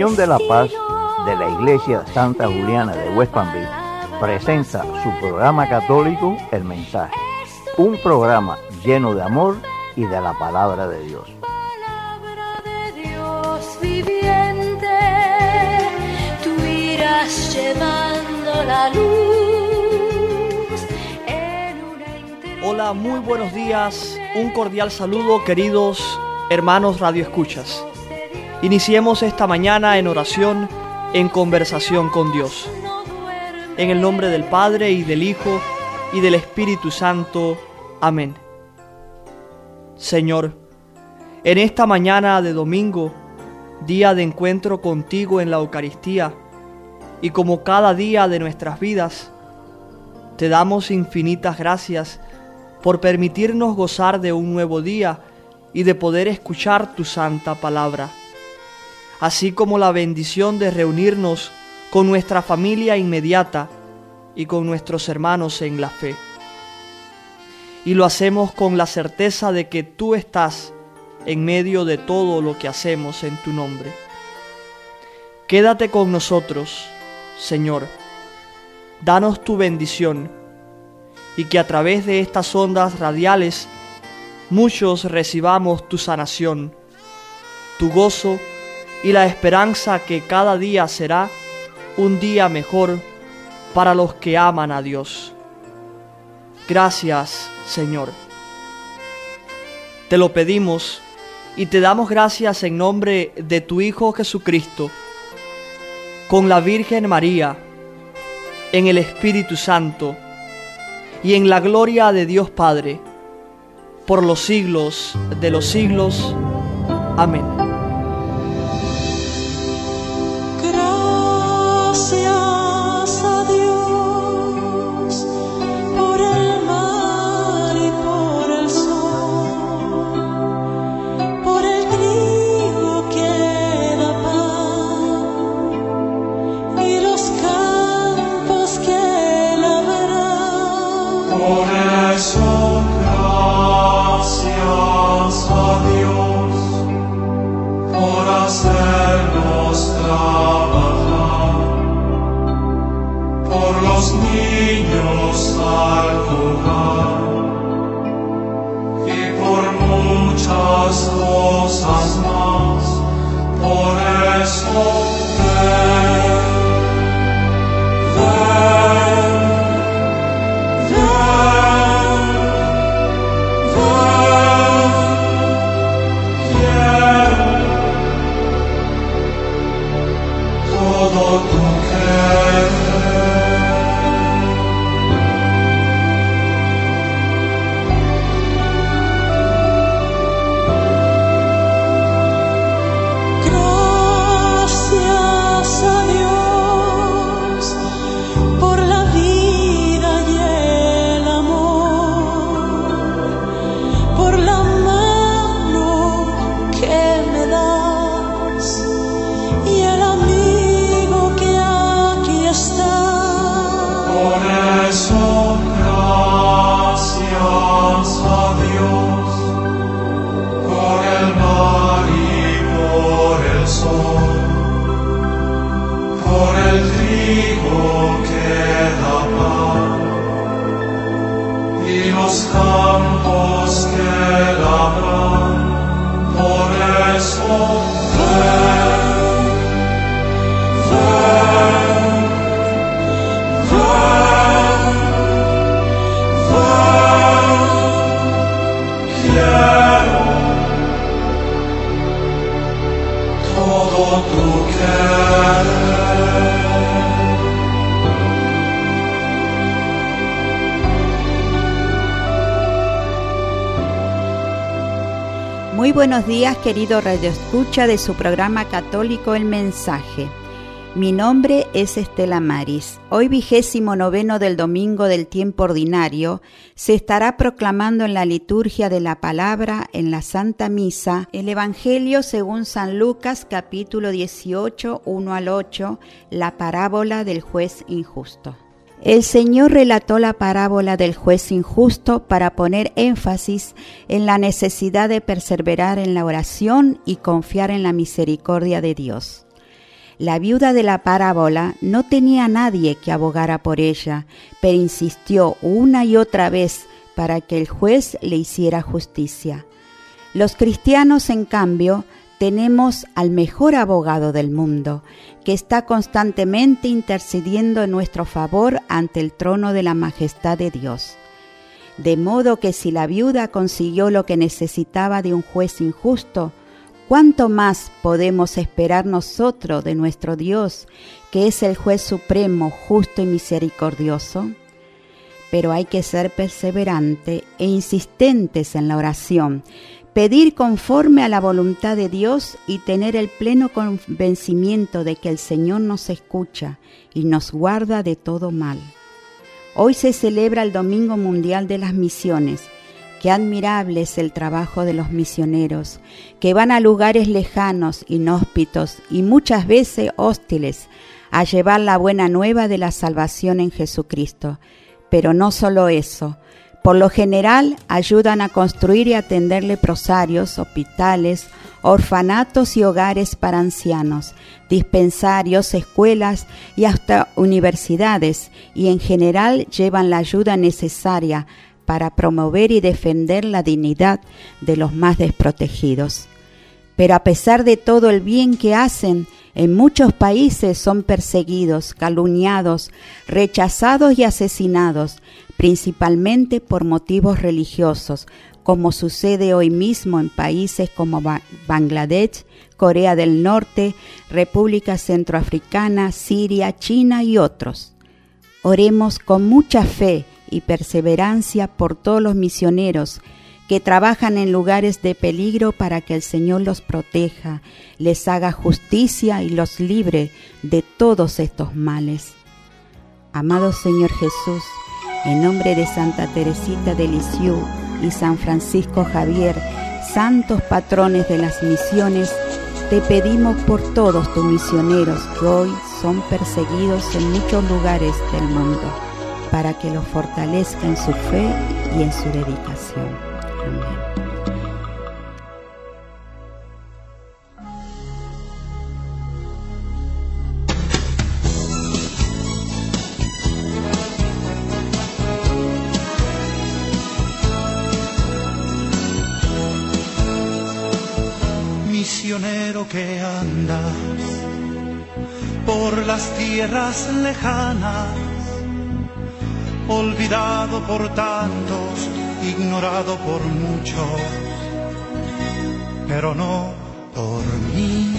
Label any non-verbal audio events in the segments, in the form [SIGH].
Misión de la Paz de la Iglesia Santa Juliana de West Palm Beach presenta su programa católico El Mensaje, un programa lleno de amor y de la palabra de Dios. palabra de Dios viviente, tú irás llevando la luz en una inter- Hola, muy buenos días. Un cordial saludo, queridos hermanos Radio Escuchas. Iniciemos esta mañana en oración, en conversación con Dios. En el nombre del Padre y del Hijo y del Espíritu Santo. Amén. Señor, en esta mañana de domingo, día de encuentro contigo en la Eucaristía, y como cada día de nuestras vidas, te damos infinitas gracias por permitirnos gozar de un nuevo día y de poder escuchar tu santa palabra, así como la bendición de reunirnos con nuestra familia inmediata y con nuestros hermanos en la fe. Y lo hacemos con la certeza de que tú estás en medio de todo lo que hacemos en tu nombre. Quédate con nosotros, Señor. Danos tu bendición y que a través de estas ondas radiales muchos recibamos tu sanación, tu gozo y la esperanza que cada día será un día mejor para los que aman a Dios. Gracias, Señor. Te lo pedimos y te damos gracias en nombre de tu Hijo Jesucristo, con la Virgen María, en el Espíritu Santo y en la gloria de Dios Padre, por los siglos de los siglos. Amén. Buenos días, querido Radio Escucha de su programa católico El Mensaje. Mi nombre es Estela Maris. Hoy vigésimo noveno del domingo del tiempo ordinario se estará proclamando en la liturgia de la palabra en la Santa Misa el Evangelio según San Lucas capítulo 18, 1 al 8, la parábola del juez injusto. El Señor relató la parábola del juez injusto para poner énfasis en la necesidad de perseverar en la oración y confiar en la misericordia de Dios. La viuda de la parábola no tenía a nadie que abogara por ella, pero insistió una y otra vez para que el juez le hiciera justicia. Los cristianos, en cambio, tenemos al mejor abogado del mundo, que está constantemente intercediendo en nuestro favor ante el trono de la majestad de Dios. De modo que si la viuda consiguió lo que necesitaba de un juez injusto, ¿cuánto más podemos esperar nosotros de nuestro Dios, que es el juez supremo, justo y misericordioso? Pero hay que ser perseverante e insistentes en la oración, pedir conforme a la voluntad de Dios y tener el pleno convencimiento de que el Señor nos escucha y nos guarda de todo mal. Hoy se celebra el Domingo Mundial de las Misiones. Qué admirable es el trabajo de los misioneros, que van a lugares lejanos, inhóspitos y muchas veces hostiles, a llevar la buena nueva de la salvación en Jesucristo. Pero no solo eso, por lo general ayudan a construir y atender leprosarios, hospitales, orfanatos y hogares para ancianos, dispensarios, escuelas y hasta universidades, y en general llevan la ayuda necesaria para promover y defender la dignidad de los más desprotegidos. Pero a pesar de todo el bien que hacen, en muchos países son perseguidos, calumniados, rechazados y asesinados, principalmente por motivos religiosos, como sucede hoy mismo en países como Bangladesh, Corea del Norte, República Centroafricana, Siria, China y otros. Oremos con mucha fe y perseverancia por todos los misioneros que trabajan en lugares de peligro para que el Señor los proteja, les haga justicia y los libre de todos estos males. Amado Señor Jesús, en nombre de Santa Teresita de Lisieux y San Francisco Javier, santos patrones de las misiones, te pedimos por todos tus misioneros que hoy son perseguidos en muchos lugares del mundo, para que los fortalezca en su fe y en su dedicación. Misionero que andas por las tierras lejanas, olvidado por tantos, ignorado por muchos, pero no por mí.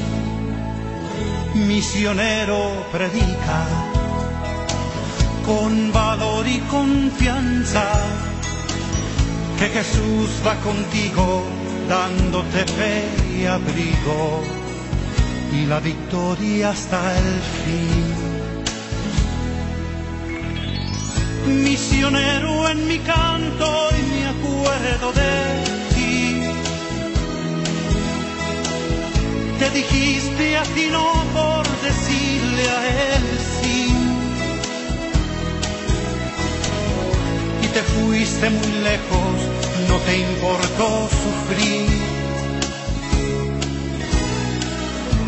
Misionero predica con valor y confianza que Jesús va contigo dándote fe y abrigo y la victoria hasta el fin. Misionero en mi canto y me acuerdo de ti. Te dijiste a ti no por decirle a él sí. Y te fuiste muy lejos, no te importó sufrir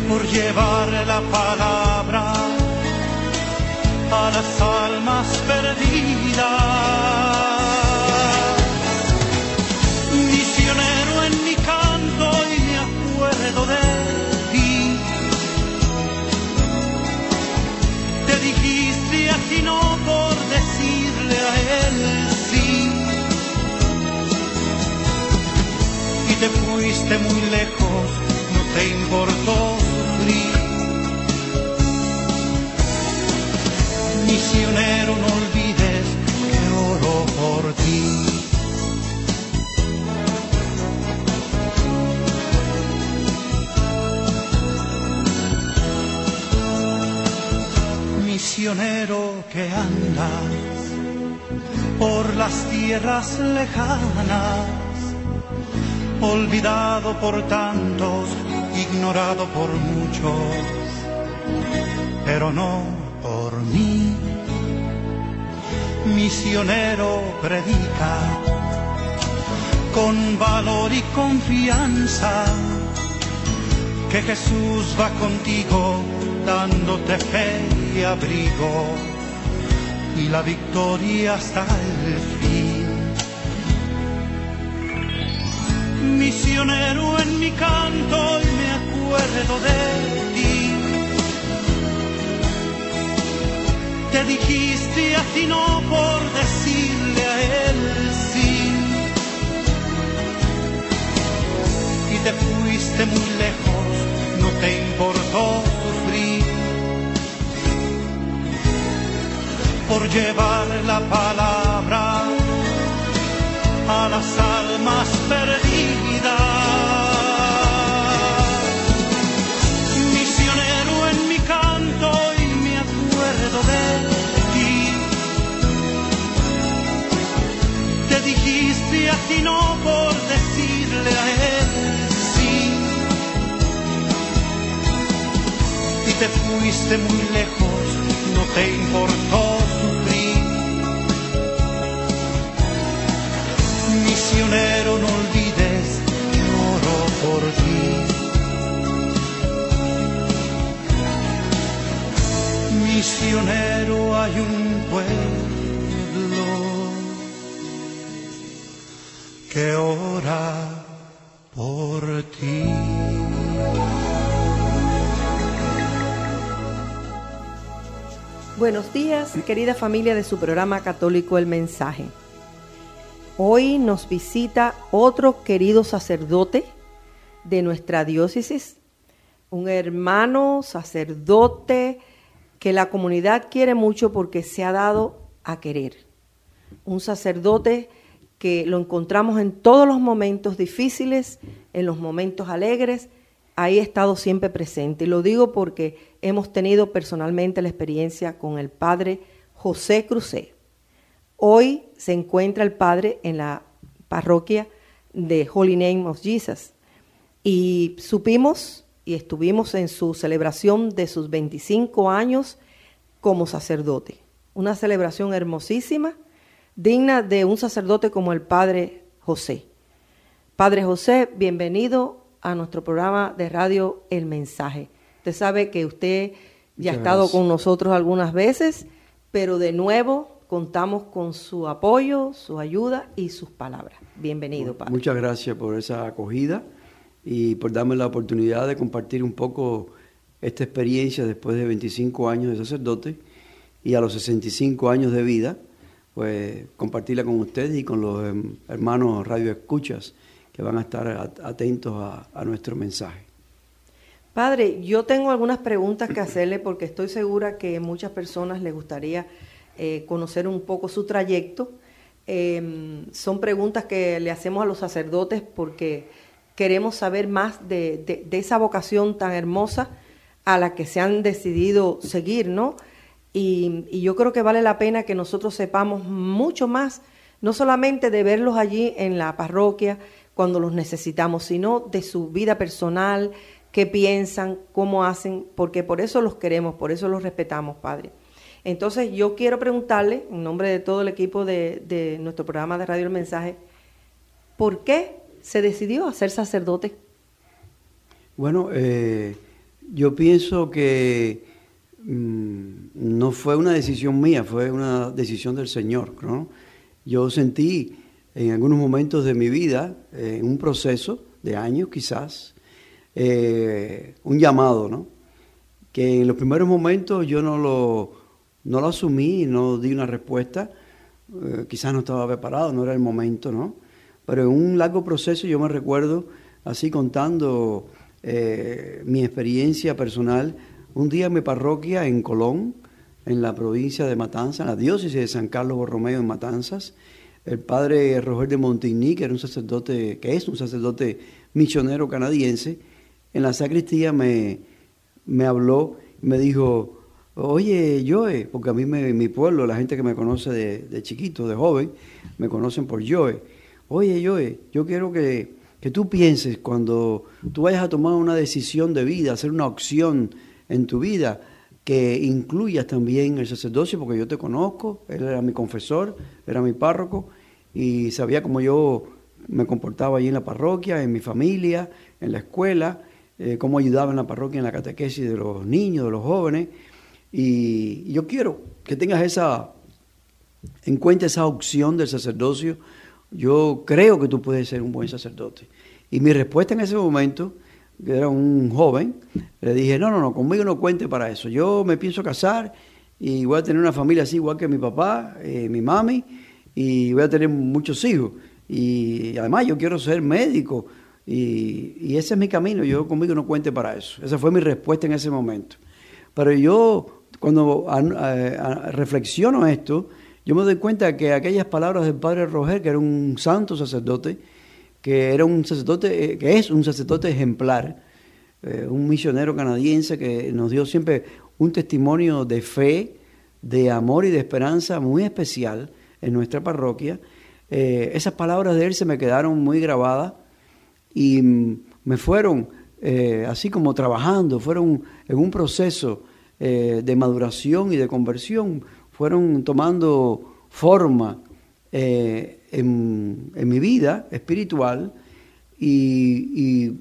por llevar la palabra a las almas perdidas. Misionero en mi canto y me acuerdo de ti. Te dijiste a ti no por decirle a él sí. Y te fuiste muy no olvides que oro por ti. Misionero que andas por las tierras lejanas, olvidado por tantos, ignorado por muchos, pero no por mí. Misionero predica con valor y confianza que Jesús va contigo dándote fe y abrigo y la victoria hasta el fin. Misionero en mi canto y me acuerdo de ti. Te dijiste a ti no por decirle a él sí. Y te fuiste muy lejos, no te importó sufrir. Por llevar la palabra a las almas perdidas. Dijiste a ti no por decirle a él sí. Y te fuiste muy lejos, no te importó sufrir. Misionero, no olvides que oro por ti. Misionero, hay un pueblo que ora por ti. Buenos días, querida familia de su programa católico El Mensaje. Hoy nos visita otro querido sacerdote de nuestra diócesis, un hermano sacerdote que la comunidad quiere mucho porque se ha dado a querer. Un sacerdote lo encontramos en todos los momentos difíciles, en los momentos alegres, ahí ha estado siempre presente. Y lo digo porque hemos tenido personalmente la experiencia con el padre José Crucé. Hoy se encuentra el padre en la parroquia de Holy Name of Jesus. Y supimos y estuvimos en su celebración de sus 25 años como sacerdote. Una celebración hermosísima, digna de un sacerdote como el padre José. Padre José, bienvenido a nuestro programa de radio El Mensaje. Usted sabe que usted ya ha estado con nosotros algunas veces, pero de nuevo contamos con su apoyo, su ayuda y sus palabras. Bienvenido, Padre. Muchas gracias por esa acogida y por darme la oportunidad de compartir un poco esta experiencia después de 25 años de sacerdote y a los 65 años de vida, pues compartirla con ustedes y con los em, hermanos radio escuchas que van a estar at- atentos a, nuestro mensaje. Padre, yo tengo algunas preguntas que hacerle porque estoy segura que muchas personas les gustaría eh, conocer un poco su trayecto. Eh, son preguntas que le hacemos a los sacerdotes porque queremos saber más de esa vocación tan hermosa a la que se han decidido seguir, ¿no? Y, yo creo que vale la pena que nosotros sepamos mucho más, no solamente de verlos allí en la parroquia cuando los necesitamos, sino de su vida personal, qué piensan, cómo hacen, porque por eso los queremos, por eso los respetamos, Padre. Entonces yo quiero preguntarle, en nombre de todo el equipo de, de nuestro programa de Radio El Mensaje, ¿por qué se decidió a ser sacerdote? Bueno, eh, yo pienso que mm, no fue una decisión mía, fue una decisión del Señor. ¿no? Yo sentí en algunos momentos de mi vida, eh, en un proceso de años quizás, eh, un llamado, ¿no? que en los primeros momentos yo no lo, no lo asumí, no di una respuesta, eh, quizás no estaba preparado, no era el momento, ¿no? Pero en un largo proceso yo me recuerdo así contando eh, mi experiencia personal, un día en mi parroquia en Colón, en la provincia de Matanzas, en la diócesis de San Carlos Borromeo en Matanzas, el padre Roger de Montigny, que era un sacerdote, que es un sacerdote misionero canadiense, en la sacristía me, me habló, me dijo, oye, Joe, porque a mí me, mi pueblo, la gente que me conoce de, de chiquito, de joven, me conocen por Joe. Oye, Joe, yo quiero que, que tú pienses cuando tú vayas a tomar una decisión de vida, hacer una opción en tu vida, que incluyas también el sacerdocio, porque yo te conozco, él era mi confesor, era mi párroco, y sabía cómo yo me comportaba allí en la parroquia, en mi familia, en la escuela, eh, cómo ayudaba en la parroquia en la catequesis de los niños, de los jóvenes. Y yo quiero que tengas esa, en cuenta esa opción del sacerdocio. Yo creo que tú puedes ser un buen sacerdote. Y mi respuesta en ese momento, que era un joven, le dije, no, no, no, conmigo no cuente para eso. Yo me pienso casar y voy a tener una familia así igual que mi papá, eh, mi mami, y voy a tener muchos hijos. Y además yo quiero ser médico y, ese es mi camino, yo conmigo no cuente para eso. Esa fue mi respuesta en ese momento. Pero yo cuando an- eh, reflexiono esto, yo me doy cuenta que aquellas palabras del padre Roger, que era un santo sacerdote, que era un sacerdote, eh, que es un sacerdote ejemplar, eh, un misionero canadiense que nos dio siempre un testimonio de fe, de amor y de esperanza muy especial en nuestra parroquia. Eh, esas palabras de él se me quedaron muy grabadas y mm, me fueron así como trabajando, fueron en un proceso de maduración y de conversión, fueron tomando forma en, en mi vida espiritual y,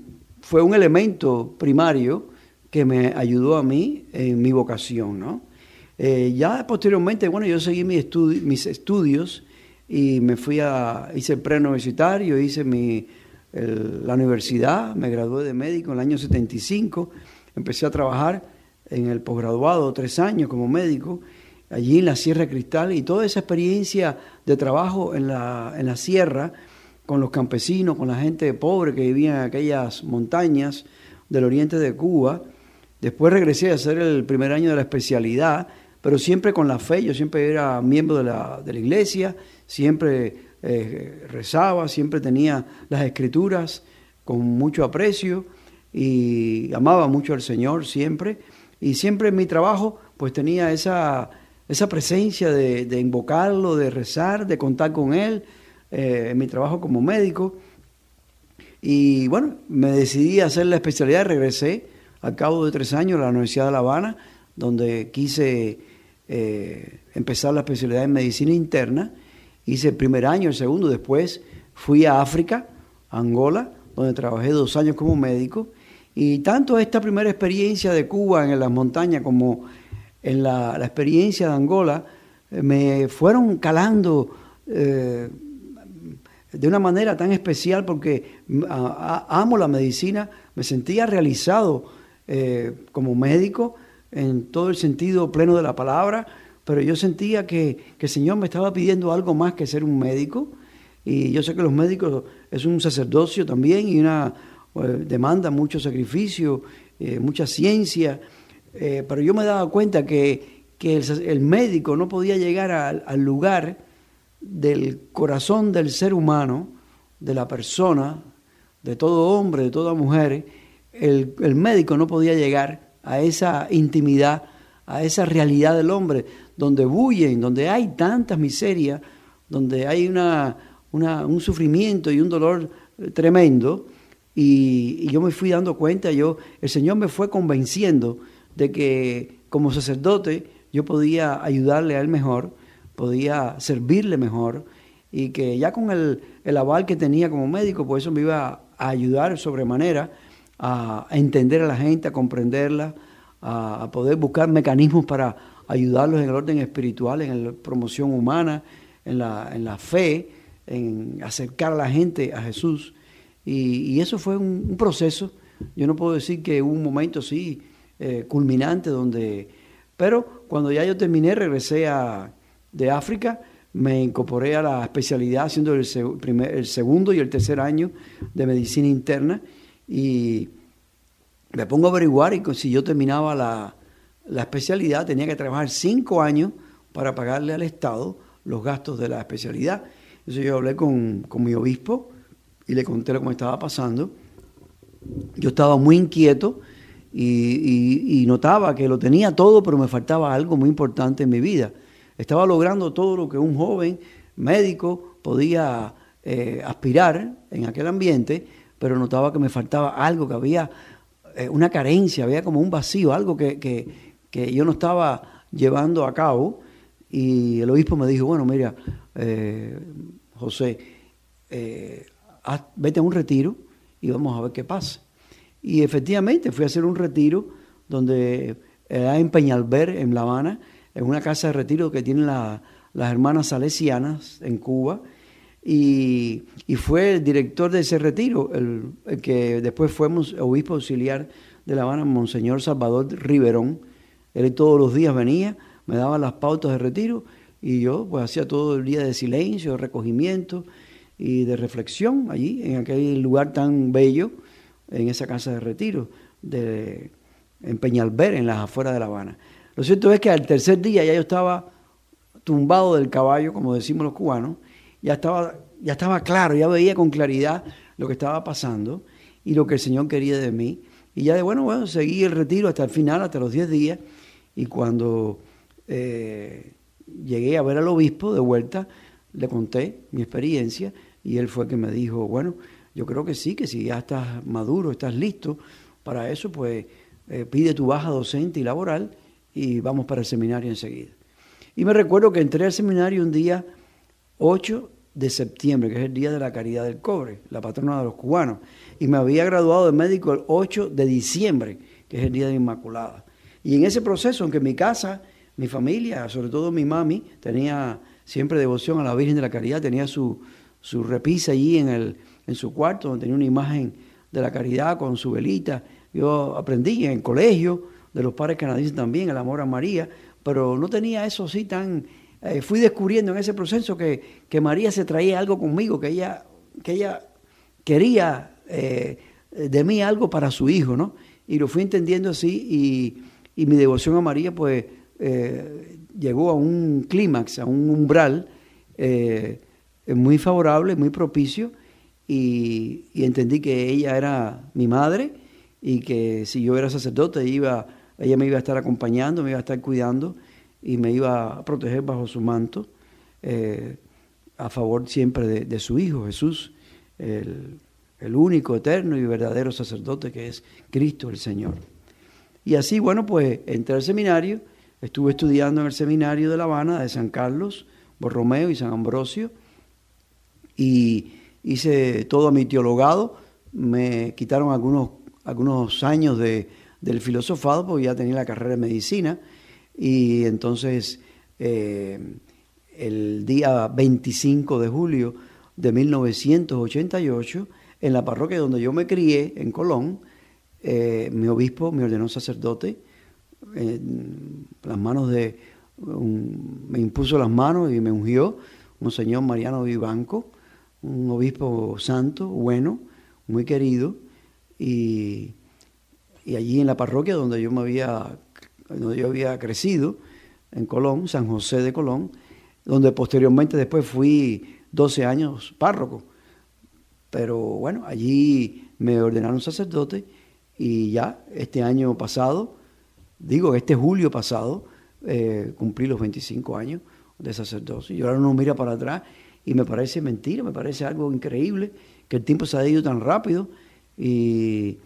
fue un elemento primario que me ayudó a mí en mi vocación, ¿no? Eh, ya posteriormente, bueno, yo seguí mis, estudi- mis estudios y me fui a, hice el preuniversitario, hice mi, la universidad, me gradué de médico en el año 75, empecé a trabajar en el posgraduado tres años como médico, allí en la Sierra Cristal, y toda esa experiencia de trabajo en la, en la sierra, con los campesinos, con la gente pobre que vivía en aquellas montañas del oriente de Cuba. Después regresé a hacer el primer año de la especialidad, pero siempre con la fe. Yo siempre era miembro de la, de la iglesia, siempre eh, rezaba, siempre tenía las escrituras con mucho aprecio y amaba mucho al Señor siempre. Y siempre en mi trabajo pues tenía esa, esa presencia de, de invocarlo, de rezar, de contar con Él eh, en mi trabajo como médico. Y bueno, me decidí a hacer la especialidad, regresé al cabo de tres años a la Universidad de La Habana, donde quise eh, empezar la especialidad en medicina interna. Hice el primer año, el segundo, después fui a África, a Angola, donde trabajé dos años como médico. Y tanto esta primera experiencia de Cuba en las montañas como en la, la experiencia de Angola eh, me fueron calando eh, de una manera tan especial porque mm, a- a- amo la medicina, me sentía realizado eh, como médico en todo el sentido pleno de la palabra, pero yo sentía que, que el Señor me estaba pidiendo algo más que ser un médico. Y yo sé que los médicos es un sacerdocio también y una eh, demanda mucho sacrificio, mucha ciencia, eh, pero yo me daba cuenta que, que el, médico no podía llegar al- al lugar del corazón del ser humano, de la persona, de todo hombre, de toda mujer, el, el médico no podía llegar a esa intimidad, a esa realidad del hombre, donde bullen, donde hay tantas miserias, donde hay una, una- un sufrimiento y un dolor eh, tremendo. Y, y yo me fui dando cuenta, yo, el Señor me fue convenciendo de que como sacerdote yo podía ayudarle a él mejor, podía servirle mejor y que ya con el, el aval que tenía como médico, pues eso me iba a ayudar sobremanera a, entender a la gente, a comprenderla, a, poder buscar mecanismos para ayudarlos en el orden espiritual, en la promoción humana, en la, en la fe, en acercar a la gente a Jesús. Y, eso fue un, un proceso. Yo no puedo decir que hubo un momento así eh, culminante donde... Pero cuando ya yo terminé, regresé a, de África, me incorporé a la especialidad haciendo el, primer- el segundo y el tercer año de medicina interna y me pongo a averiguar y si yo terminaba la, la especialidad tenía que trabajar cinco años para pagarle al Estado los gastos de la especialidad. Entonces yo hablé con, con mi obispo y le conté lo que me estaba pasando. Yo estaba muy inquieto y, notaba que lo tenía todo, pero me faltaba algo muy importante en mi vida. Estaba logrando todo lo que un joven médico podía eh, aspirar en aquel ambiente, pero notaba que me faltaba algo, que había eh, una carencia, había como un vacío, algo que, que- que yo no estaba llevando a cabo. Y el obispo me dijo, bueno, mira, eh, José, haz- vete a un retiro y vamos a ver qué pasa. Y efectivamente fui a hacer un retiro donde era en Peñalver, en La Habana, en una casa de retiro que tienen la- las hermanas salesianas en Cuba. Y, y fue el director de ese retiro, el, que después fue obispo auxiliar de La Habana, Monseñor Salvador Riverón. Él todos los días venía, me daba las pautas de retiro y yo pues hacía todo el día de silencio, de recogimiento y de reflexión allí, en aquel lugar tan bello, en esa casa de retiro, de, en Peñalver, en las afueras de La Habana. Lo cierto es que al tercer día ya yo estaba tumbado del caballo, como decimos los cubanos, ya estaba, ya estaba claro, ya veía con claridad lo que estaba pasando y lo que el Señor quería de mí. Y ya de bueno, bueno, seguí el retiro hasta el final, hasta los 10 días, y cuando eh, llegué a ver al obispo de vuelta, le conté mi experiencia y él fue el que me dijo, bueno, yo creo que sí, que si ya estás maduro, estás listo para eso, pues eh, pide tu baja docente y laboral y vamos para el seminario enseguida. Y me recuerdo que entré al seminario un día 8 de septiembre, que es el Día de la Caridad del Cobre, la patrona de los cubanos, y me había graduado de médico el 8 de diciembre, que es el Día de Inmaculada. Y en ese proceso, aunque mi casa, mi familia, sobre todo mi mami, tenía siempre devoción a la Virgen de la Caridad, tenía su, su repisa allí en, el, en su cuarto, donde tenía una imagen de la caridad con su velita. Yo aprendí en el colegio de los padres canadienses también, el amor a María, pero no tenía eso así tan... eh, fui descubriendo en ese proceso que, que María se traía algo conmigo, que ella, que ella quería eh, de mí algo para su hijo, ¿no? Y lo fui entendiendo así y, y mi devoción a María pues eh, llegó a un clímax, a un umbral muy favorable, muy propicio y, entendí que ella era mi madre y que si yo era sacerdote iba, ella me iba a estar acompañando, me iba a estar cuidando y me iba a proteger bajo su manto eh, a favor siempre de, de su Hijo Jesús, el, el único, eterno y verdadero sacerdote que es Cristo el Señor. Y así, bueno, pues entré al seminario, estuve estudiando en el seminario de La Habana, de San Carlos, Borromeo y San Ambrosio, y hice todo mi teologado, me quitaron algunos, algunos años de, del filosofado, porque ya tenía la carrera de medicina, y entonces eh, el día 25 de julio de 1988, en la parroquia donde yo me crié, en Colón, eh, mi obispo me ordenó sacerdote, en las manos de, me impuso las manos y me ungió un señor Mariano Vivanco, un obispo santo, bueno, muy querido, y, y allí en la parroquia donde yo me había, donde yo había crecido, en Colón, San José de Colón, donde posteriormente después fui 12 años párroco. Pero bueno, allí me ordenaron sacerdote y ya este año pasado, digo, este julio pasado, eh, cumplí los 25 años de sacerdocio. Y ahora uno mira para atrás y me parece mentira, me parece algo increíble, que el tiempo se ha ido tan rápido y,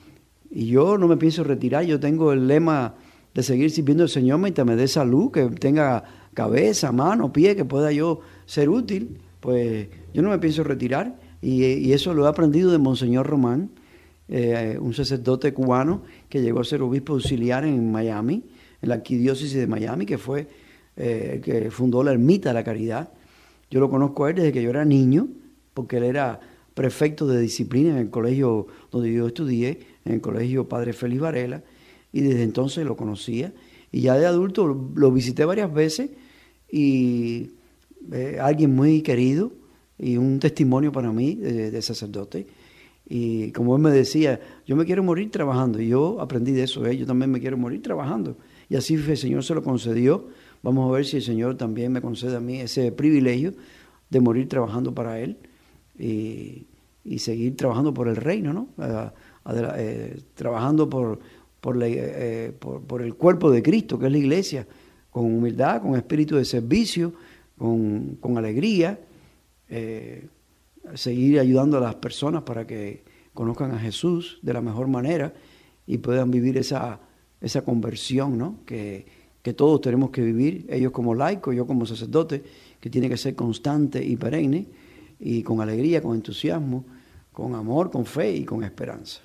y yo no me pienso retirar, yo tengo el lema de seguir sirviendo al Señor mientras me dé salud, que tenga cabeza, mano, pie, que pueda yo ser útil, pues yo no me pienso retirar y, eso lo he aprendido de Monseñor Román, eh, un sacerdote cubano que llegó a ser obispo auxiliar en Miami, en la arquidiócesis de Miami, que fue eh, que fundó la Ermita de la Caridad. Yo lo conozco a él desde que yo era niño, porque él era prefecto de disciplina en el colegio donde yo estudié, en el colegio Padre Félix Varela, y desde entonces lo conocía. Y ya de adulto lo, visité varias veces y eh, alguien muy querido y un testimonio para mí de, de sacerdote. Y como él me decía, yo me quiero morir trabajando. Y yo aprendí de eso, ¿eh? yo también me quiero morir trabajando. Y así el Señor se lo concedió. Vamos a ver si el Señor también me concede a mí ese privilegio de morir trabajando para Él y, seguir trabajando por el reino, ¿no? Eh, trabajando eh, por, por el cuerpo de Cristo, que es la iglesia, con humildad, con espíritu de servicio, con, con alegría. eh, seguir ayudando a las personas para que conozcan a Jesús de la mejor manera y puedan vivir esa, esa conversión ¿no? que, que todos tenemos que vivir, ellos como laicos, yo como sacerdote, que tiene que ser constante y perenne y con alegría, con entusiasmo, con amor, con fe y con esperanza.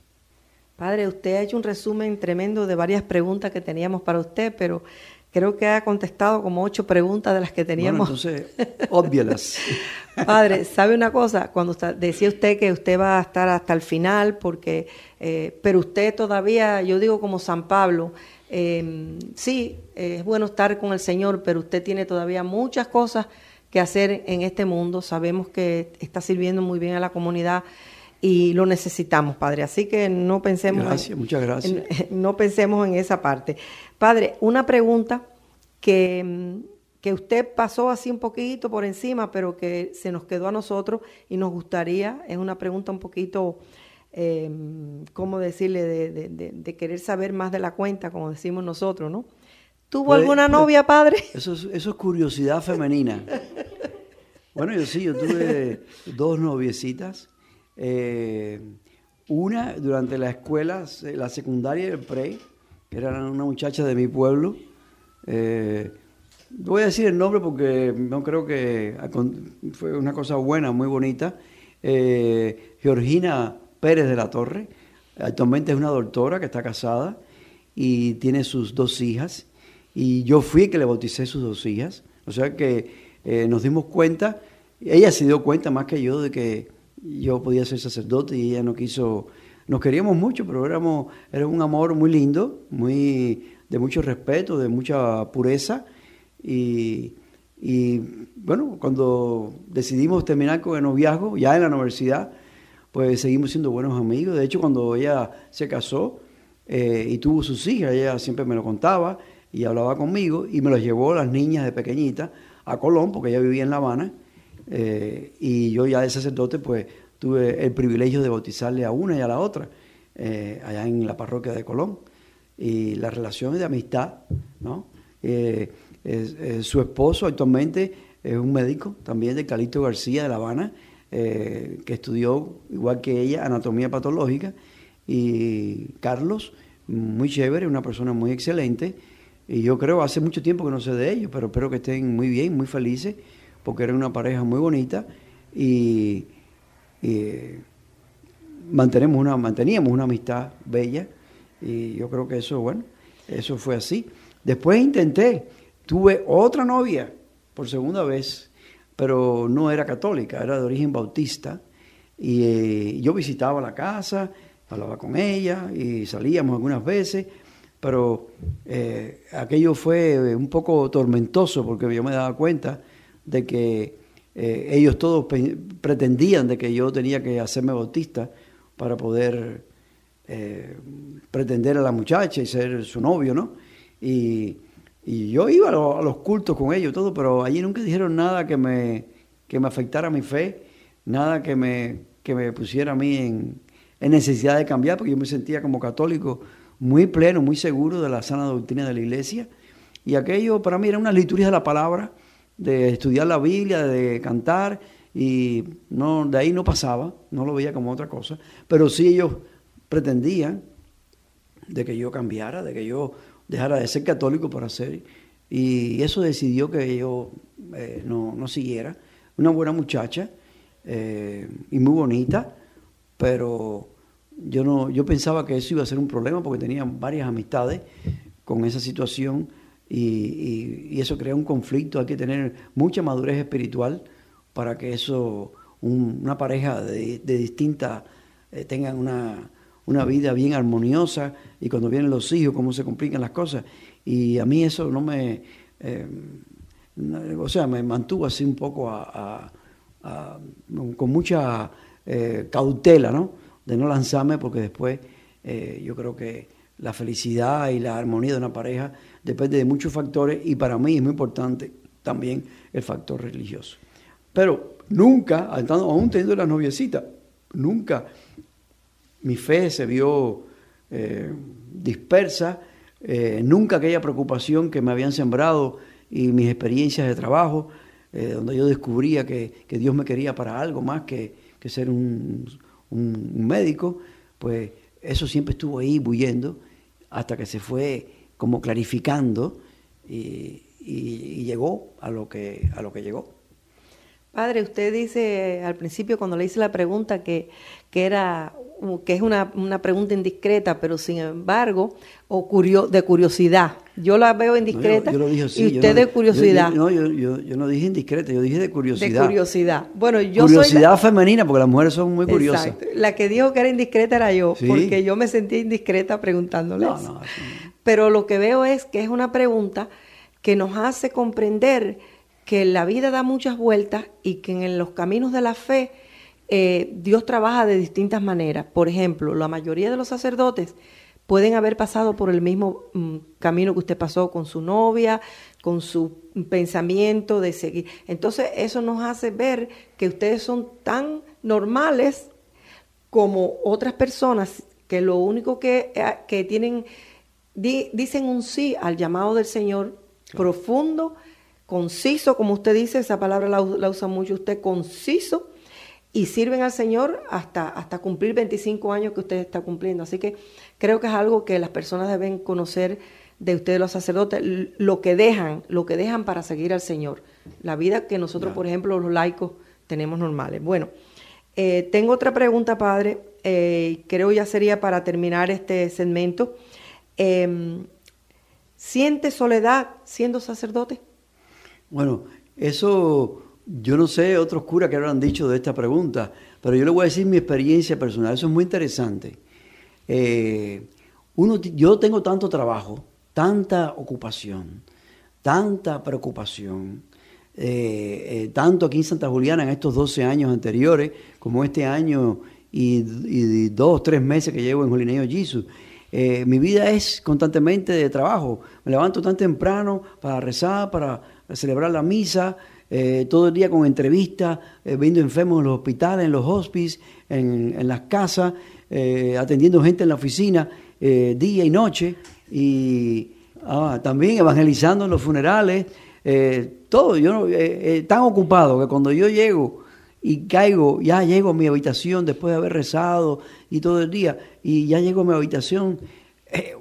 Padre, usted ha hecho un resumen tremendo de varias preguntas que teníamos para usted, pero creo que ha contestado como ocho preguntas de las que Bueno, teníamos. entonces, óbvielas. [LAUGHS] Padre, ¿sabe una cosa? Cuando decía usted que usted va a estar hasta el final, porque, eh, pero usted todavía, yo digo como San Pablo, eh, sí, es bueno estar con el Señor, pero usted tiene todavía muchas cosas que hacer en este mundo. Sabemos que está sirviendo muy bien a la comunidad y lo necesitamos, Padre. Así que no pensemos. en- Gracias, muchas gracias. en- [LAUGHS] no pensemos en esa parte. Padre, una pregunta que, mm, que usted pasó así un poquito por encima, pero que se nos quedó a nosotros y nos gustaría, es una pregunta un poquito, eh, ¿cómo decirle?, de, de- de- de querer saber más de la cuenta, como decimos nosotros, ¿no? ¿Tuvo alguna novia, padre? Eso es, eso es curiosidad femenina. Bueno, yo sí, yo tuve dos noviecitas. Eh, una durante la escuela, la secundaria y el pre, que era una muchacha de mi pueblo. Eh, voy a decir el nombre porque no creo que fue una cosa buena, muy bonita. Eh, Georgina Pérez de la Torre, actualmente es una doctora que está casada y tiene sus dos hijas. Y yo fui que le bauticé sus dos hijas. O sea que eh, nos dimos cuenta, ella se dio cuenta más que yo de que yo podía ser sacerdote y ella no quiso, nos queríamos mucho, pero éramos, era un amor muy lindo, muy de mucho respeto, de mucha pureza. Y, y, bueno, cuando decidimos terminar con el noviazgo, ya en la universidad, pues seguimos siendo buenos amigos. De hecho, cuando ella se casó eh, y tuvo sus hijas, ella siempre me lo contaba y hablaba conmigo y me los llevó las niñas de pequeñita a Colón, porque ella vivía en La Habana. eh, y yo ya de sacerdote, pues tuve el privilegio de bautizarle a una y a la otra, eh, allá en la parroquia de Colón. Y la relación es de amistad, ¿no? Su esposo actualmente es un médico también de Calixto García de La Habana, eh, que estudió, igual que ella, anatomía patológica. Y Carlos, muy chévere, una persona muy excelente. Y yo creo, hace mucho tiempo que no sé de ellos, pero espero que estén muy bien, muy felices, porque eran una pareja muy bonita. Y, y mantenemos una, manteníamos una amistad bella. Y yo creo que eso, bueno, eso fue así. Después intenté, tuve otra novia por segunda vez, pero no era católica, era de origen bautista. Y eh, yo visitaba la casa, hablaba con ella y salíamos algunas veces, pero eh, aquello fue un poco tormentoso porque yo me daba cuenta de que eh, ellos todos pretendían de que yo tenía que hacerme bautista para poder eh, pretender a la muchacha y ser su novio, ¿no? Y yo iba a, lo- a los cultos con ellos, todo, pero allí nunca dijeron nada que me, que me afectara mi fe, nada que me, que me pusiera a mí en, en necesidad de cambiar, porque yo me sentía como católico muy pleno, muy seguro de la sana doctrina de la iglesia. Y aquello para mí era una liturgia de la palabra, de estudiar la Biblia, de cantar, y no, de ahí no pasaba, no lo veía como otra cosa, pero sí ellos pretendían de que yo cambiara, de que yo dejara de ser católico para ser, y eso decidió que yo eh, no, no siguiera. Una buena muchacha eh, y muy bonita, pero yo no, yo pensaba que eso iba a ser un problema porque tenía varias amistades con esa situación y, y- eso crea un conflicto. Hay que tener mucha madurez espiritual para que eso, un- una pareja de, de distintas eh, tengan una, una vida bien armoniosa y cuando vienen los hijos, cómo se complican las cosas. Y a mí eso no me, eh, o sea, me mantuvo así un poco a- con mucha eh, cautela, ¿no? De no lanzarme porque después eh, yo creo que la felicidad y la armonía de una pareja depende de muchos factores y para mí es muy importante también el factor religioso. Pero nunca, aún teniendo la noviecita, nunca mi fe se vio eh, dispersa, eh, nunca aquella preocupación que me habían sembrado y mis experiencias de trabajo, eh, donde yo descubría que, que Dios me quería para algo más que, que ser un, un- médico, pues eso siempre estuvo ahí bulliendo hasta que se fue como clarificando y, y- y llegó a lo que, a lo que llegó. Padre, usted dice al principio cuando le hice la pregunta que, que era que es una, una pregunta indiscreta, pero sin embargo, o curio- de curiosidad. Yo la veo indiscreta No, yo- yo lo dije y usted no- de curiosidad. yo- no, yo, yo- yo no dije indiscreta, yo dije de curiosidad. de curiosidad. Bueno, yo curiosidad soy femenina, porque las mujeres son muy curiosas. Exacto. La que dijo que era indiscreta era yo, Sí. porque yo me sentía indiscreta preguntándoles. Pero lo que veo es que es una pregunta que nos hace comprender que la vida da muchas vueltas y que en los caminos de la fe eh, Dios trabaja de distintas maneras. Por ejemplo, la mayoría de los sacerdotes pueden haber pasado por el mismo mm, camino que usted pasó con su novia, con su pensamiento de seguir. Entonces eso nos hace ver que ustedes son tan normales como otras personas que lo único que, eh, que tienen, di- dicen un sí al llamado del Señor profundo, conciso, como usted dice, esa palabra la, la usa mucho usted, conciso, y sirven al Señor hasta, hasta cumplir 25 años que usted está cumpliendo. Así que creo que es algo que las personas deben conocer de ustedes los sacerdotes, lo que dejan, lo que dejan para seguir al Señor. La vida que nosotros, por ejemplo, los laicos tenemos normales. Bueno, eh, tengo otra pregunta, padre. eh, creo ya sería para terminar este segmento. Em, ¿Siente soledad siendo sacerdote? Bueno, eso yo no sé otros curas que habrán dicho de esta pregunta, pero yo le voy a decir mi experiencia personal. Eso es muy interesante. Eh, uno, yo tengo tanto trabajo, tanta ocupación, tanta preocupación, eh, eh, tanto aquí en Santa Juliana en estos 12 años anteriores, como este año y, y dos, tres meses que llevo en Julineño Jesus. Eh, mi vida es constantemente de trabajo. Me levanto tan temprano para rezar, para celebrar la misa, eh, todo el día con entrevistas, eh, viendo enfermos en los hospitales, en los hospices, en, en las casas, eh, atendiendo gente en la oficina, día y noche, y ah, también evangelizando en los funerales, todo. Yo tan ocupado que cuando yo llego y caigo, ya llego a mi habitación después de haber rezado y todo el día, y ya llego a mi habitación,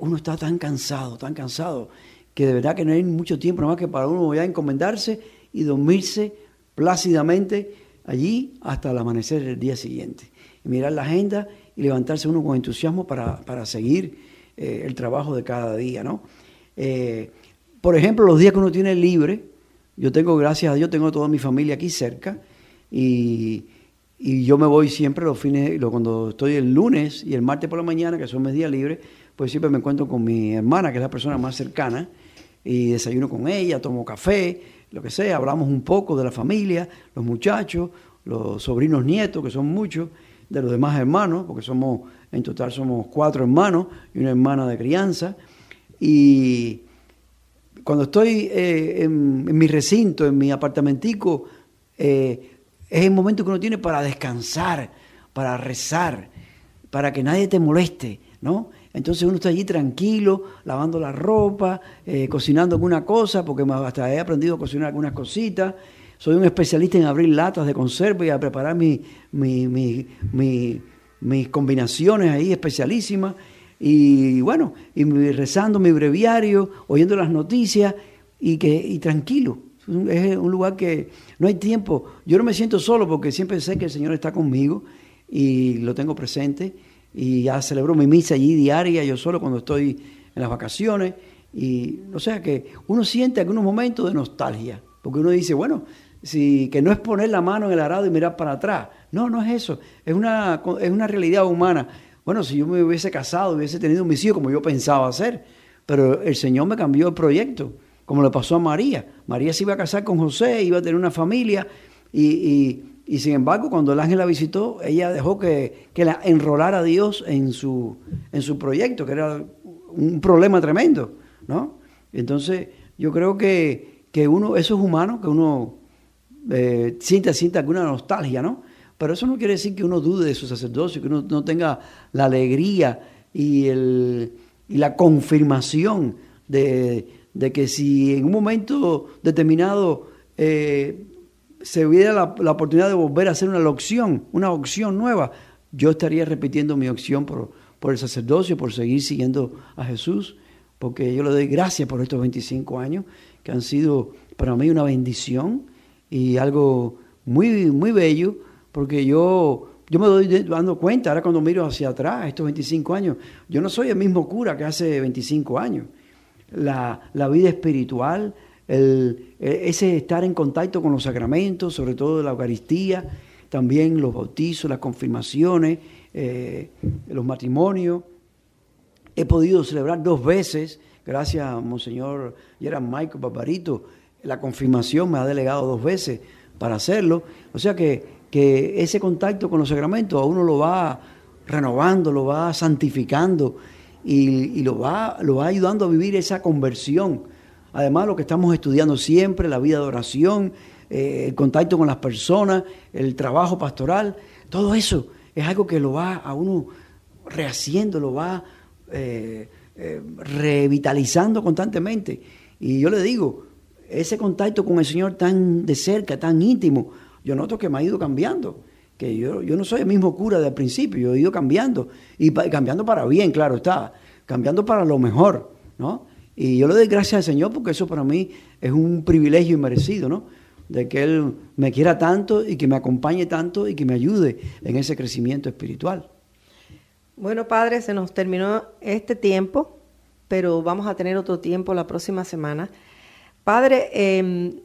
uno está tan cansado, tan cansado, que de verdad que no hay mucho tiempo nada más que para uno ya encomendarse y dormirse plácidamente allí hasta el amanecer del día siguiente. Mirar la agenda y levantarse uno con entusiasmo para, para seguir eh, el trabajo de cada día, ¿no? Eh, por ejemplo, los días que uno tiene libre, yo tengo, gracias a Dios, tengo toda mi familia aquí cerca y, y yo me voy siempre los fines, cuando estoy el lunes y el martes por la mañana, que son mis días libres, pues siempre me encuentro con mi hermana, que es la persona más cercana, y desayuno con ella, tomo café, lo que sea, hablamos un poco de la familia, los muchachos, los sobrinos nietos, que son muchos, de los demás hermanos, porque somos, en total somos cuatro hermanos y una hermana de crianza, y cuando estoy eh, en, mi recinto, en mi apartamentico, eh, es el momento que uno tiene para descansar, para rezar, para que nadie te moleste, ¿no? Entonces uno está allí tranquilo, lavando la ropa, eh, cocinando alguna cosa, porque hasta he aprendido a cocinar algunas cositas. Soy un especialista en abrir latas de conserva y a preparar mi- mi- mi- mi- mis combinaciones ahí especialísimas. Y bueno, y rezando mi breviario, oyendo las noticias y, que, y tranquilo. Es un lugar que no hay tiempo. Yo no me siento solo porque siempre sé que el Señor está conmigo y lo tengo presente. Y ya celebro mi misa allí diaria, yo solo cuando estoy en las vacaciones. Y o sea que uno siente algunos momentos de nostalgia, porque uno dice, bueno, si, que no es poner la mano en el arado y mirar para atrás. No, no es eso. Es una, es una realidad humana. Bueno, si yo me hubiese casado, hubiese tenido mis hijos como yo pensaba hacer, pero el Señor me cambió el proyecto, como le pasó a María. María se iba a casar con José, iba a tener una familia, y- y sin embargo, cuando el ángel la visitó, ella dejó que, que la enrolara a Dios en su, en su proyecto, que era un problema tremendo, ¿no? Entonces, yo creo que, que uno, eso es humano, que uno eh, siente, siente alguna nostalgia, ¿no? Pero eso no quiere decir que uno dude de su sacerdocio, que uno no tenga la alegría y, el, y la confirmación de, de que si en un momento determinado eh, se hubiera la, oportunidad de volver a hacer una opción, una opción nueva, yo estaría repitiendo mi opción por, por el sacerdocio, por seguir siguiendo a Jesús, porque yo le doy gracias por estos 25 años que han sido para mí una bendición y algo muy, muy bello, porque yo, yo me doy dando cuenta, ahora cuando miro hacia atrás, estos 25 años, yo no soy el mismo cura que hace 25 años. La, la vida espiritual, el, e- ese estar en contacto con los sacramentos, sobre todo la Eucaristía, también los bautizos, las confirmaciones, eh, los matrimonios. He podido celebrar dos veces, gracias a Monseñor Gerard Michael Barbarito, la confirmación me ha delegado dos veces para hacerlo. O sea que, que ese contacto con los sacramentos a uno lo va renovando, lo va santificando y, y lo, va, lo va ayudando a vivir esa conversión. Además, lo que estamos estudiando siempre, la vida de oración, eh, el contacto con las personas, el trabajo pastoral, todo eso es algo que lo va a uno rehaciendo, lo va eh, eh, revitalizando constantemente. Y yo le digo, ese contacto con el Señor tan de cerca, tan íntimo, yo noto que me ha ido cambiando. Que yo, yo no soy el mismo cura del principio, yo he ido cambiando. Y cambiando para bien, claro está. Cambiando para lo mejor, ¿no? Y yo le doy gracias al Señor porque eso para mí es un privilegio inmerecido, ¿no? De que Él me quiera tanto y que me acompañe tanto y que me ayude en ese crecimiento espiritual. Bueno, padre, se nos terminó este tiempo, pero vamos a tener otro tiempo la próxima semana. Padre, eh,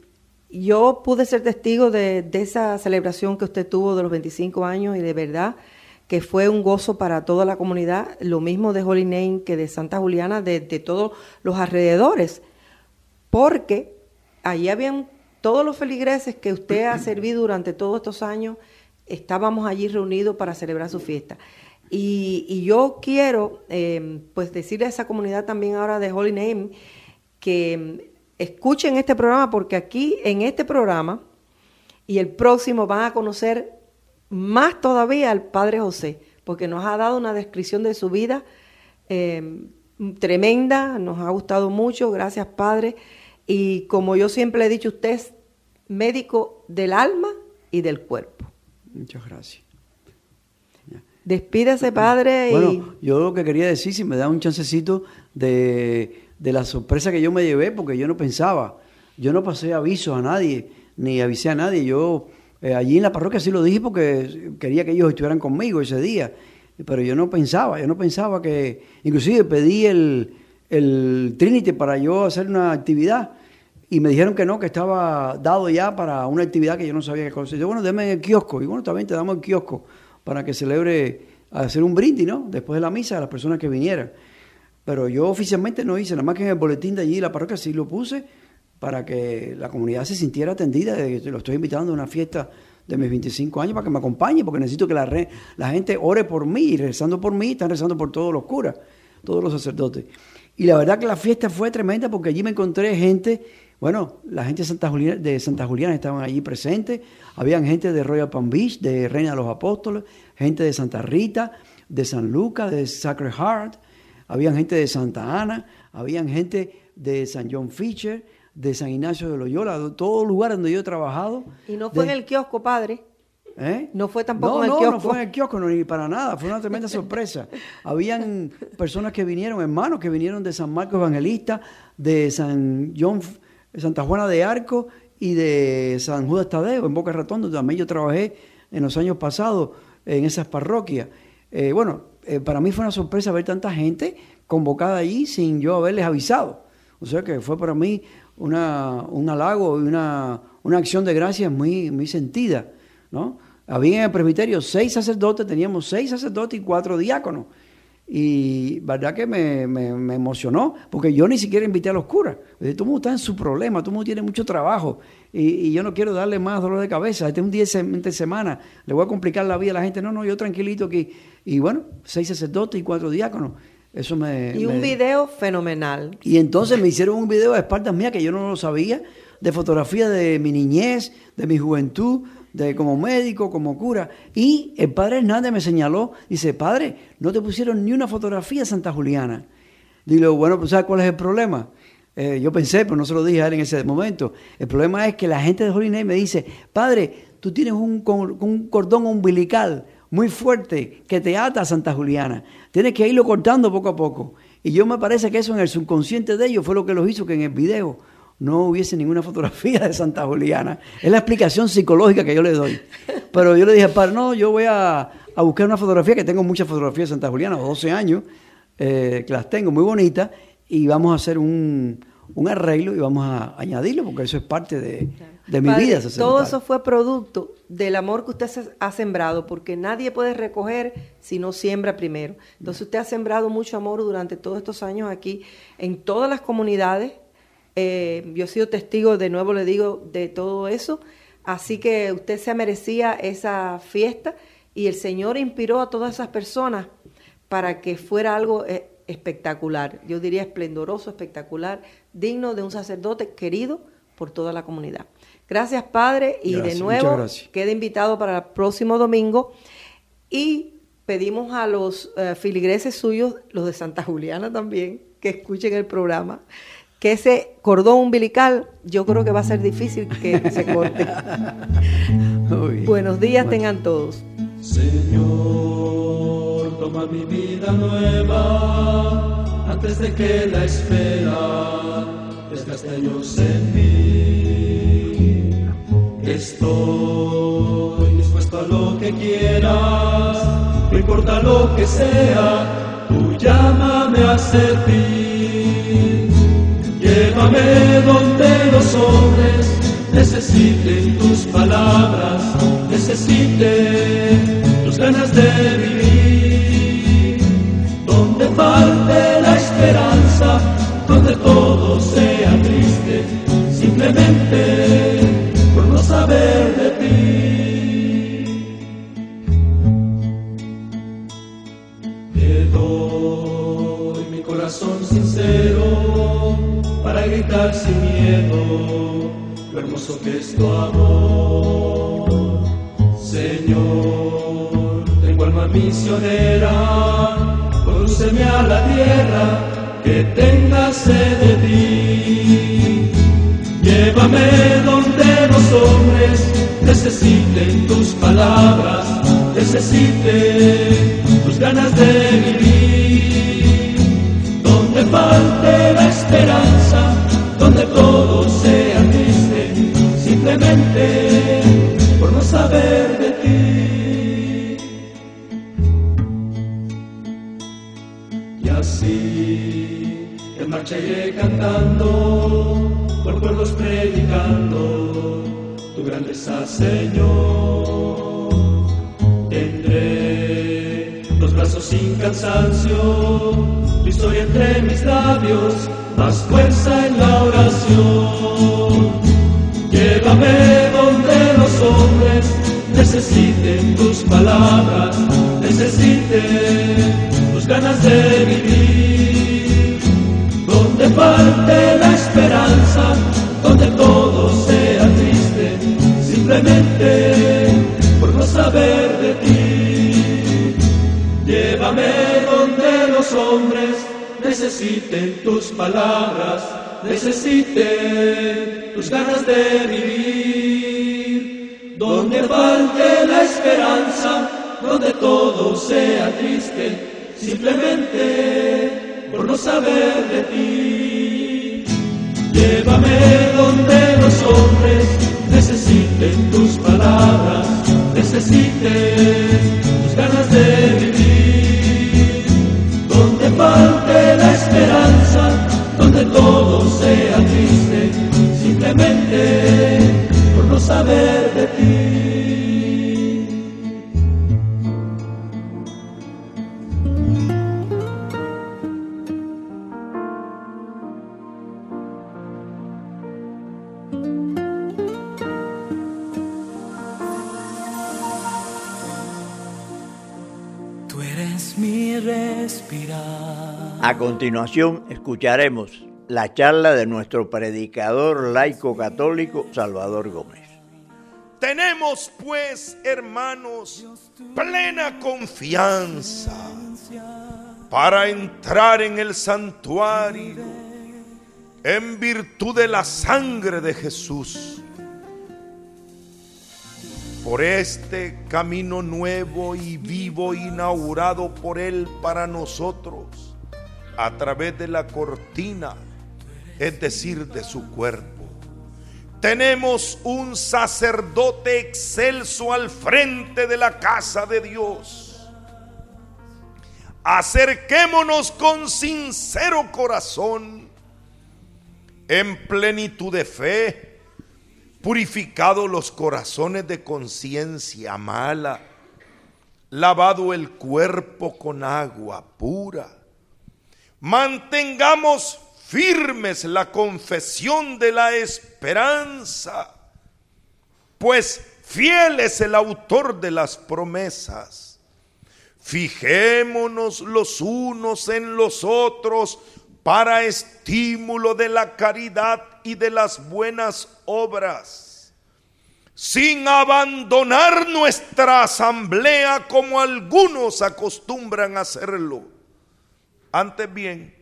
yo pude ser testigo de esa celebración que usted tuvo de los 25 años y de verdad que fue un gozo para toda la comunidad, lo mismo de Holy Name que de Santa Juliana, de, todos los alrededores, porque allí habían todos los feligreses que usted ha servido durante todos estos años, estábamos allí reunidos para celebrar su fiesta. Y, yo quiero eh, pues decirle a esa comunidad también ahora de Holy Name que mm, escuchen este programa porque aquí en este programa y el próximo van a conocer más todavía al Padre José, porque nos ha dado una descripción de su vida eh, tremenda, nos ha gustado mucho, gracias Padre. Y como yo siempre he dicho, usted es médico del alma y del cuerpo. Muchas gracias. Despídase, Padre. y... Bueno, yo lo que quería decir, si me da un chancecito de, de la sorpresa que yo me llevé, porque yo no pensaba, yo no pasé avisos a nadie, ni avisé a nadie. Yo eh, allí en la parroquia sí lo dije porque quería que ellos estuvieran conmigo ese día, pero yo no pensaba, yo no pensaba que, inclusive pedí el, el Trinity para yo hacer una actividad y me dijeron que no, que estaba dado ya para una actividad que yo no sabía qué cosa. Yo, bueno, en el kiosco. Y bueno, también te damos el kiosco para que celebre, hacer un brindis, ¿no? Después de la misa a las personas que vinieran. Pero yo oficialmente no hice, nada más que en el boletín de allí, la parroquia sí lo puse para que la comunidad se sintiera atendida. Lo estoy invitando a una fiesta de mis 25 años para que me acompañe, porque necesito que la, gente ore por mí, y rezando por mí, están rezando por todos los curas, todos los sacerdotes. Y la verdad que la fiesta fue tremenda porque allí me encontré gente, bueno, la gente de Santa Juliana, de estaban allí presentes, habían gente de Royal Palm Beach, de Reina de los Apóstoles, gente de Santa Rita, de San Lucas, de Sacred Heart, habían gente de Santa Ana, habían gente de San John Fisher, de San Ignacio de Loyola, los lugares donde yo he trabajado. Y no fue de- en el kiosco, Padre. ¿Eh? No fue tampoco no, en el no, kiosco. No, fue en el kiosco, no, ni para nada. Fue una tremenda [LAUGHS] sorpresa. Habían personas que vinieron, hermanos, que vinieron de San Marcos Evangelista, de San John, Santa Juana de Arco y de San Judas Tadeo, en Boca Ratón, donde también yo trabajé en los años pasados en esas parroquias. Eh, bueno, eh, para mí fue una sorpresa ver tanta gente convocada allí sin yo haberles avisado. O sea que fue para mí una, un halago y una, una acción de gracias muy, muy sentida. ¿no? Había en el presbiterio seis sacerdotes, teníamos seis sacerdotes y cuatro diáconos. Y verdad que me, me- me emocionó, porque yo ni siquiera invité a los curas. Todo el mundo está en su problema, todo el mundo tiene mucho trabajo. Y, y yo no quiero darle más dolor de cabeza. Este es un día de semana, le voy a complicar la vida a la gente. No, no, yo tranquilito aquí. Y bueno, seis sacerdotes y cuatro diáconos. Eso me. Y un video fenomenal. y entonces me hicieron un video de espaldas mías que yo no lo sabía, de fotografía de mi niñez, de mi juventud, de como médico, como cura. Y el padre Hernández me señaló, dice, padre, no te pusieron ni una fotografía de Santa Juliana. Digo, bueno, pues ¿sabes cuál es el problema? Eh, yo pensé, pero no se lo dije a él en ese momento. El problema es que la gente de Holy Name me dice, padre, tú tienes un, un cordón umbilical muy fuerte que te ata a Santa Juliana. Tienes que irlo cortando poco a poco. Y yo me parece que eso en el subconsciente de ellos fue lo que los hizo que en el video no hubiese ninguna fotografía de Santa Juliana. Es la explicación psicológica que yo le doy. Pero yo le dije, padre, no, yo voy a, a buscar una fotografía, que tengo muchas fotografías de Santa Juliana, 12 años, eh, que las tengo muy bonitas, y vamos a hacer un, un arreglo y vamos a añadirlo, porque eso es parte de, de mi Padre, vida. todo eso fue producto del amor que usted ha sembrado, porque nadie puede recoger si no siembra primero. Entonces usted ha sembrado mucho amor durante todos estos años aquí en todas las comunidades. Eh, yo he sido testigo, de nuevo le digo, de todo eso. Así que usted se merecía esa fiesta y el Señor inspiró a todas esas personas para que fuera algo eh, espectacular, yo diría esplendoroso, espectacular, digno de un sacerdote querido por toda la comunidad. Gracias, Padre, y Gracias, de nuevo queda invitado para el próximo domingo y pedimos a los eh, filigreses suyos, los de Santa Juliana también, que escuchen el programa, que ese cordón umbilical yo creo que va a ser difícil que se corte. [LAUGHS] Buenos días Bueno. tengan todos. Señor, toma mi vida nueva antes de que la espera desgaste en mí. Estoy dispuesto a lo que quieras, no importa lo que sea, tú llámame a servir. Llévame donde los hombres necesiten tus palabras, necesiten tus ganas de vivir. Donde falte la esperanza, donde todo sea triste, simplemente saber de ti. Te doy mi corazón sincero para gritar sin miedo lo hermoso que es tu amor. Señor, tengo alma misionera, condúceme a la tierra que tenga sed de ti. Llévame donde hombres necesiten tus palabras, necesiten tus ganas de vivir. Donde falte la esperanza, donde todo sea triste, simplemente por no saber de ti. Y así en marcha iré cantando, por pueblos predicando tu grandeza, Señor. Tendré los brazos sin cansancio, tu historia entre mis labios, más fuerza en la oración. Llévame donde los hombres necesiten tus palabras, necesiten tus ganas de vivir. Donde falte la esperanza, donde todo sea triste, simplemente por no saber de ti. Llévame donde los hombres necesiten tus palabras, necesiten tus ganas de vivir. Donde falte la esperanza, donde todo sea triste, simplemente por no saber de ti. Llévame donde los hombres necesiten tus palabras, necesiten tus ganas de vivir. Donde falte la esperanza, donde todo sea triste, simplemente por no saber de ti. A continuación escucharemos la charla de nuestro predicador laico católico Salvador Gómez. Tenemos pues, hermanos, plena confianza para entrar en el santuario en virtud de la sangre de Jesús. Por este camino nuevo y vivo inaugurado por Él para nosotros, a través de la cortina es decir, de su cuerpo. Tenemos un sacerdote excelso al frente de la casa de Dios. Acerquémonos con sincero corazón, en plenitud de fe, purificado los corazones de conciencia mala, lavado el cuerpo con agua pura. Mantengamos firmes la confesión de la esperanza, pues fiel es el autor de las promesas. Fijémonos los unos en los otros para estímulo de la caridad y de las buenas obras, sin abandonar nuestra asamblea como algunos acostumbran hacerlo. Antes bien,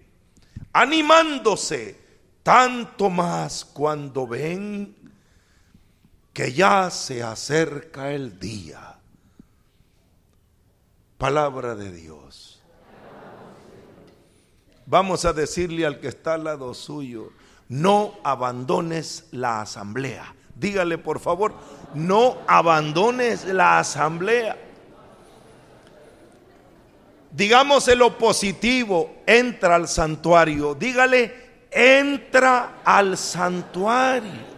animándose tanto más cuando ven que ya se acerca el día. Palabra de Dios. Vamos a decirle al que está al lado suyo, no abandones la asamblea. Dígale por favor, no abandones la asamblea. Digamos en lo positivo, entra al santuario. Dígale, entra al santuario.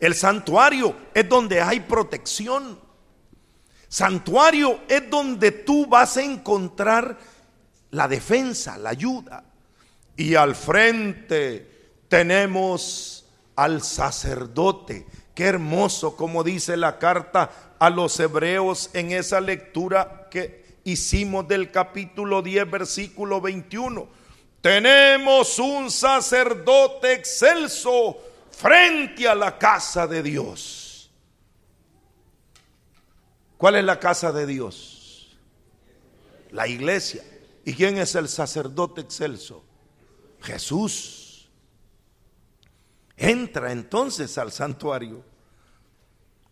El santuario es donde hay protección. Santuario es donde tú vas a encontrar la defensa, la ayuda. Y al frente tenemos al sacerdote. Qué hermoso, como dice la carta a los hebreos en esa lectura que hicimos del capítulo 10, versículo 21. Tenemos un sacerdote excelso frente a la casa de Dios. ¿Cuál es la casa de Dios? La iglesia. ¿Y quién es el sacerdote excelso? Jesús. Entra entonces al santuario.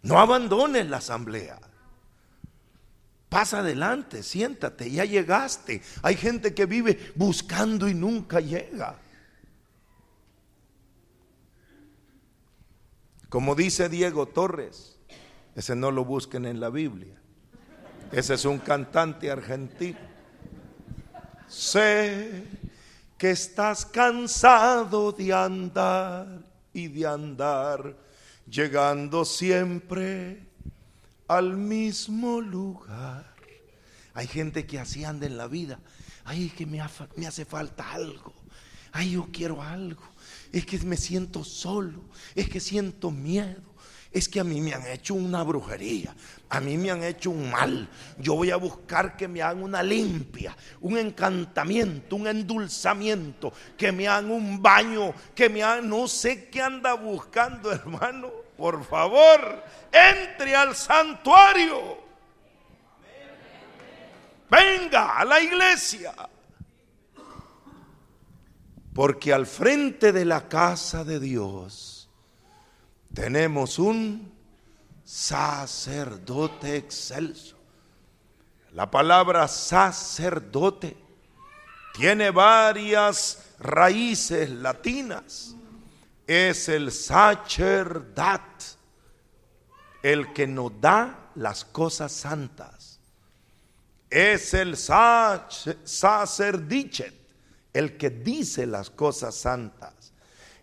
No abandones la asamblea. Pasa adelante, siéntate, ya llegaste. Hay gente que vive buscando y nunca llega. Como dice Diego Torres, ese no lo busquen en la Biblia. Ese es un cantante argentino. Sé que estás cansado de andar y de andar, llegando siempre al mismo lugar. Hay gente que así anda en la vida. Ay, que me, me hace falta algo. Ay, yo quiero algo. Es que me siento solo. Es que siento miedo. Es que a mí me han hecho una brujería. A mí me han hecho un mal. Yo voy a buscar que me hagan una limpia, un encantamiento, un endulzamiento, que me hagan un baño, que me hagan, no sé qué anda buscando, [LAUGHS] hermano. Por favor, entre al santuario. Venga a la iglesia. Porque al frente de la casa de Dios tenemos un sacerdote excelso. La palabra sacerdote tiene varias raíces latinas. Es el sacerdat, el que nos da las cosas santas. Es el sacerdicet, el que dice las cosas santas.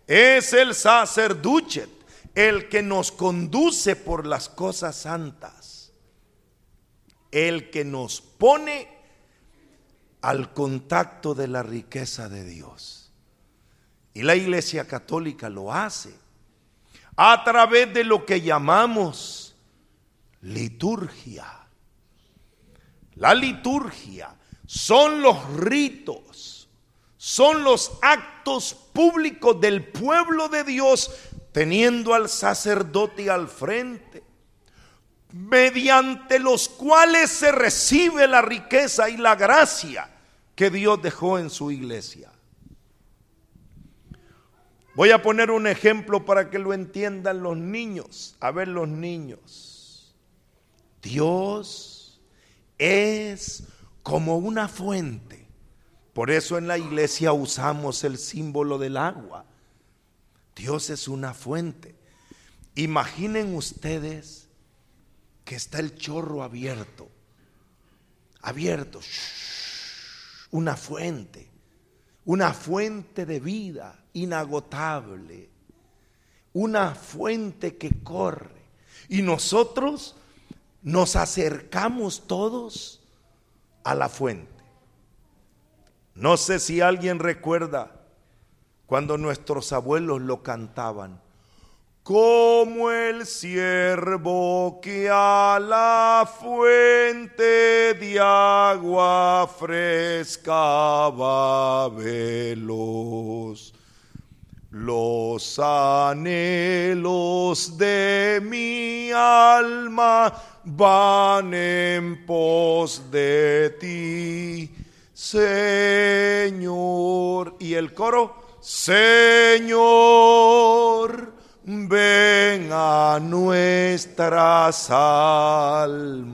Es el sacerducet, el que nos conduce por las cosas santas. El que nos pone al contacto de la riqueza de Dios. Y la Iglesia Católica lo hace a través de lo que llamamos liturgia. La liturgia son los ritos, son los actos públicos del pueblo de Dios teniendo al sacerdote al frente, mediante los cuales se recibe la riqueza y la gracia que Dios dejó en su iglesia. Voy a poner un ejemplo para que lo entiendan los niños. A ver los niños. Dios es como una fuente Por eso en la iglesia usamos el símbolo del agua. Dios es una fuente. Imaginen ustedes que está el chorro abierto, abierto, una fuente, una fuente de vida inagotable, una fuente que corre. Y nosotros nos acercamos todos a la fuente. No sé si alguien recuerda cuando nuestros abuelos lo cantaban. Como el siervo que a la fuente de agua fresca va veloz. Los anhelos de mi alma van en pos de ti, Señor. Y el coro, Señor, ven a nuestras almas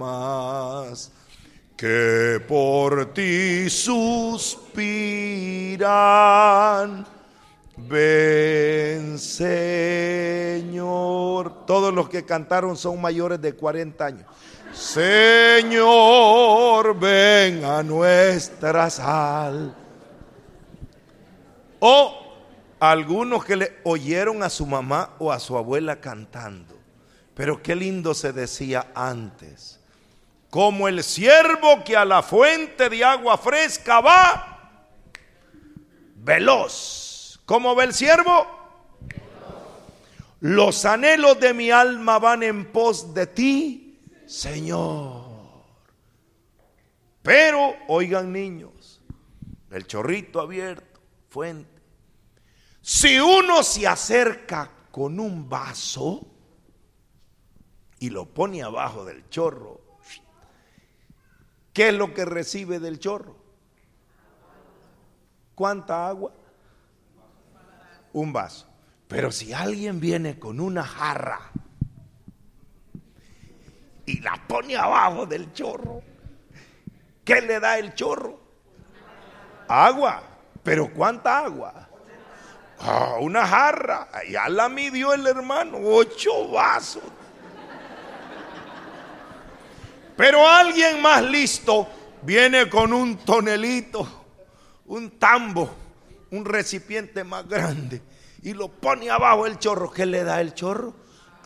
que por ti suspiran. Ven, Señor. Todos los que cantaron son mayores de 40 años. Señor, ven a nuestra sal. O algunos que le oyeron a su mamá o a su abuela cantando. Pero qué lindo se decía antes. Como el siervo que a la fuente de agua fresca va, veloz ¿Cómo ve el siervo? Los anhelos de mi alma van en pos de ti, Señor. Pero, oigan niños, el chorrito abierto, fuente. Si uno se acerca con un vaso y lo pone abajo del chorro, ¿qué es lo que recibe del chorro? ¿Cuánta agua? un vaso. Pero si alguien viene con una jarra y la pone abajo del chorro, ¿qué le da el chorro? Agua. ¿Pero cuánta agua? Ah, una jarra. Ya la midió el hermano, ocho vasos. Pero alguien más listo viene con un tonelito, un tambo un recipiente más grande y lo pone abajo el chorro. ¿Qué le da el chorro?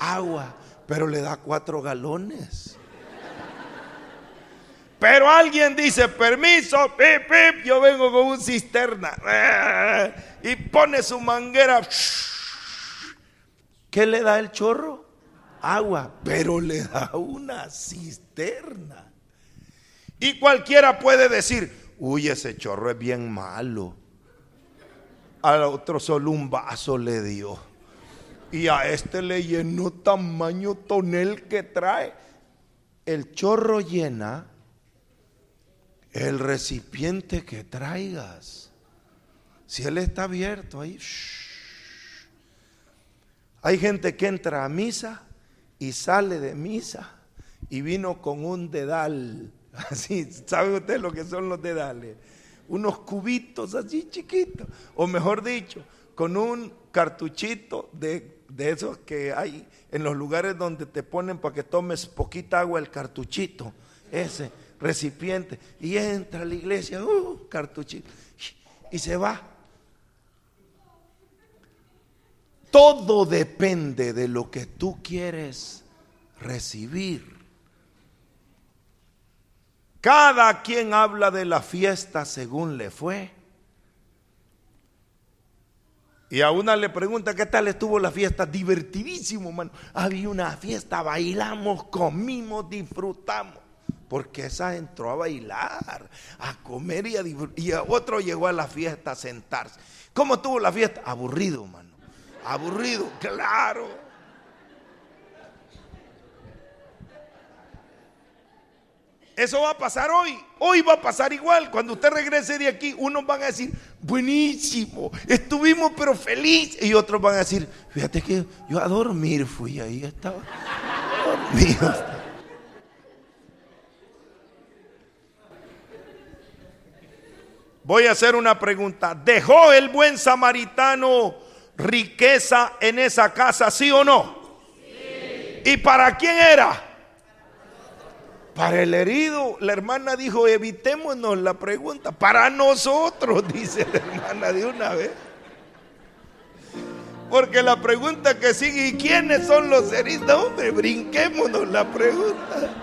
Agua, pero le da cuatro galones. Pero alguien dice, permiso, pip, pip, yo vengo con un cisterna. [LAUGHS] Y pone su manguera. [LAUGHS] ¿Qué le da el chorro? Agua, pero le da una cisterna. Y cualquiera puede decir, uy, ese chorro es bien malo al otro solo un vaso le dio. Y a este le llenó tamaño tonel que trae. El chorro llena el recipiente que traigas. Si él está abierto ahí. Hay gente que entra a misa y sale de misa y vino con un dedal. [LAUGHS] Así, ¿sabe usted lo que son los dedales? unos cubitos así chiquitos, o mejor dicho, con un cartuchito de, esos que hay en los lugares donde te ponen para que tomes poquita agua, el cartuchito, ese recipiente, y entra a la iglesia, uh, cartuchito, y se va. Todo depende de lo que tú quieres recibir. Cada quien habla de la fiesta según le fue. Y a una le pregunta, ¿qué tal estuvo la fiesta? Divertidísimo, mano. Había una fiesta, bailamos, comimos, disfrutamos. Porque esa entró a bailar, a comer y a Y otro llegó a la fiesta a sentarse. ¿Cómo estuvo la fiesta? Aburrido, mano. Aburrido, claro. Eso va a pasar hoy. Hoy va a pasar igual. Cuando usted regrese de aquí, unos van a decir, buenísimo, estuvimos pero feliz. Y otros van a decir, fíjate que yo a dormir fui ahí, estaba [LAUGHS] dormido. Voy a hacer una pregunta. ¿Dejó el buen samaritano riqueza en esa casa, sí o no? ¿Y para quién era? Para el herido. La hermana dijo, evitémonos la pregunta. Para nosotros, [LAUGHS] dice la hermana de una vez. Porque la pregunta que sigue, ¿y quiénes son los heridos? Hombre, brinquémonos la pregunta.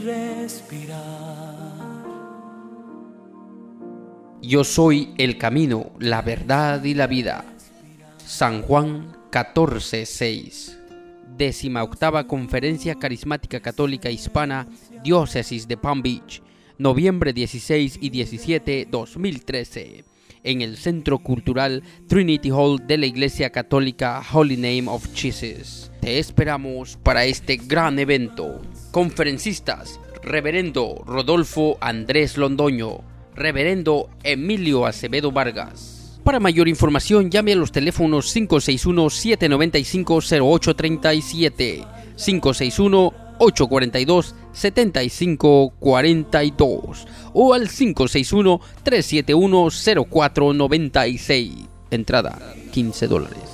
Respirar. Yo soy el camino, la verdad y la vida. San Juan 14:6. Décima octava Conferencia Carismática Católica Hispana, Diócesis de Palm Beach, noviembre 16 y 17, 2013, en el Centro Cultural Trinity Hall de la Iglesia Católica Holy Name of Jesus. Te esperamos para este gran evento. Conferencistas, Reverendo Rodolfo Andrés Londoño, Reverendo Emilio Acevedo Vargas. Para mayor información llame a los teléfonos 561-795-0837, 561-842-7542 o al 561-371-0496. Entrada 15 dólares.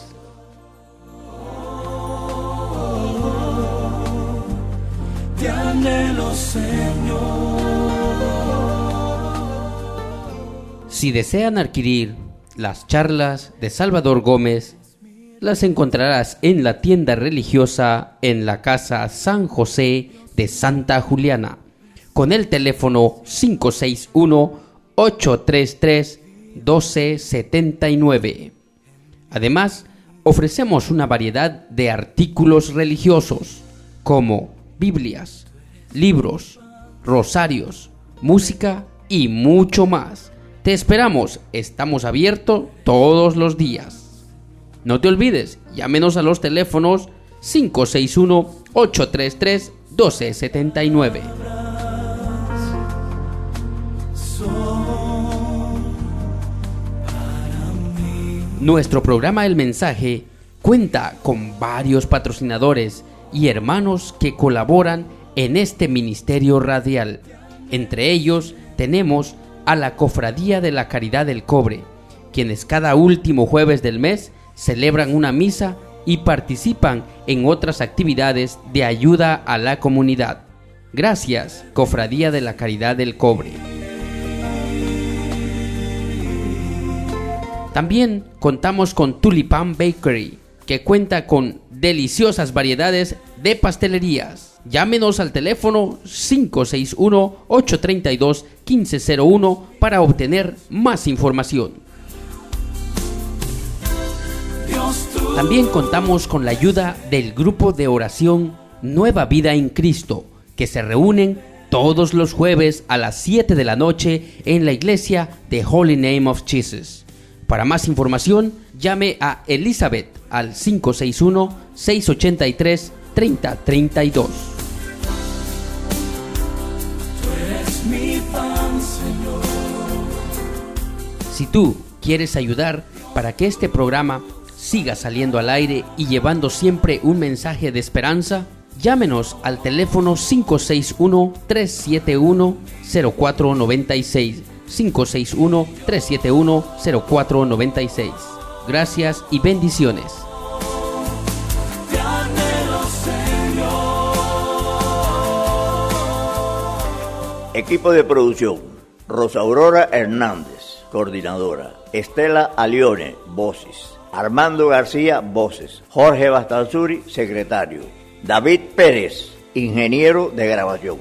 Si desean adquirir las charlas de Salvador Gómez, las encontrarás en la tienda religiosa en la casa San José de Santa Juliana, con el teléfono 561-833-1279. Además, ofrecemos una variedad de artículos religiosos, como Biblias, libros, rosarios, música y mucho más. Te esperamos, estamos abiertos todos los días. No te olvides, llámenos a los teléfonos 561-833-1279. Nuestro programa El Mensaje cuenta con varios patrocinadores y hermanos que colaboran en este ministerio radial. Entre ellos tenemos a la Cofradía de la Caridad del Cobre, quienes cada último jueves del mes celebran una misa y participan en otras actividades de ayuda a la comunidad. Gracias, Cofradía de la Caridad del Cobre. También contamos con Tulipan Bakery, que cuenta con deliciosas variedades de pastelerías. Llámenos al teléfono 561-832-1501 para obtener más información. También contamos con la ayuda del grupo de oración Nueva Vida en Cristo, que se reúnen todos los jueves a las 7 de la noche en la iglesia de Holy Name of Jesus. Para más información, llame a Elizabeth al 561-683-3032. eres mi pan, Señor. Si tú quieres ayudar para que este programa siga saliendo al aire y llevando siempre un mensaje de esperanza, llámenos al teléfono 561-371-0496. 561-371-0496. Gracias y bendiciones. Equipo de producción. Rosa Aurora Hernández, coordinadora. Estela Alione, voces. Armando García, voces. Jorge Bastanzuri, secretario. David Pérez, ingeniero de grabación.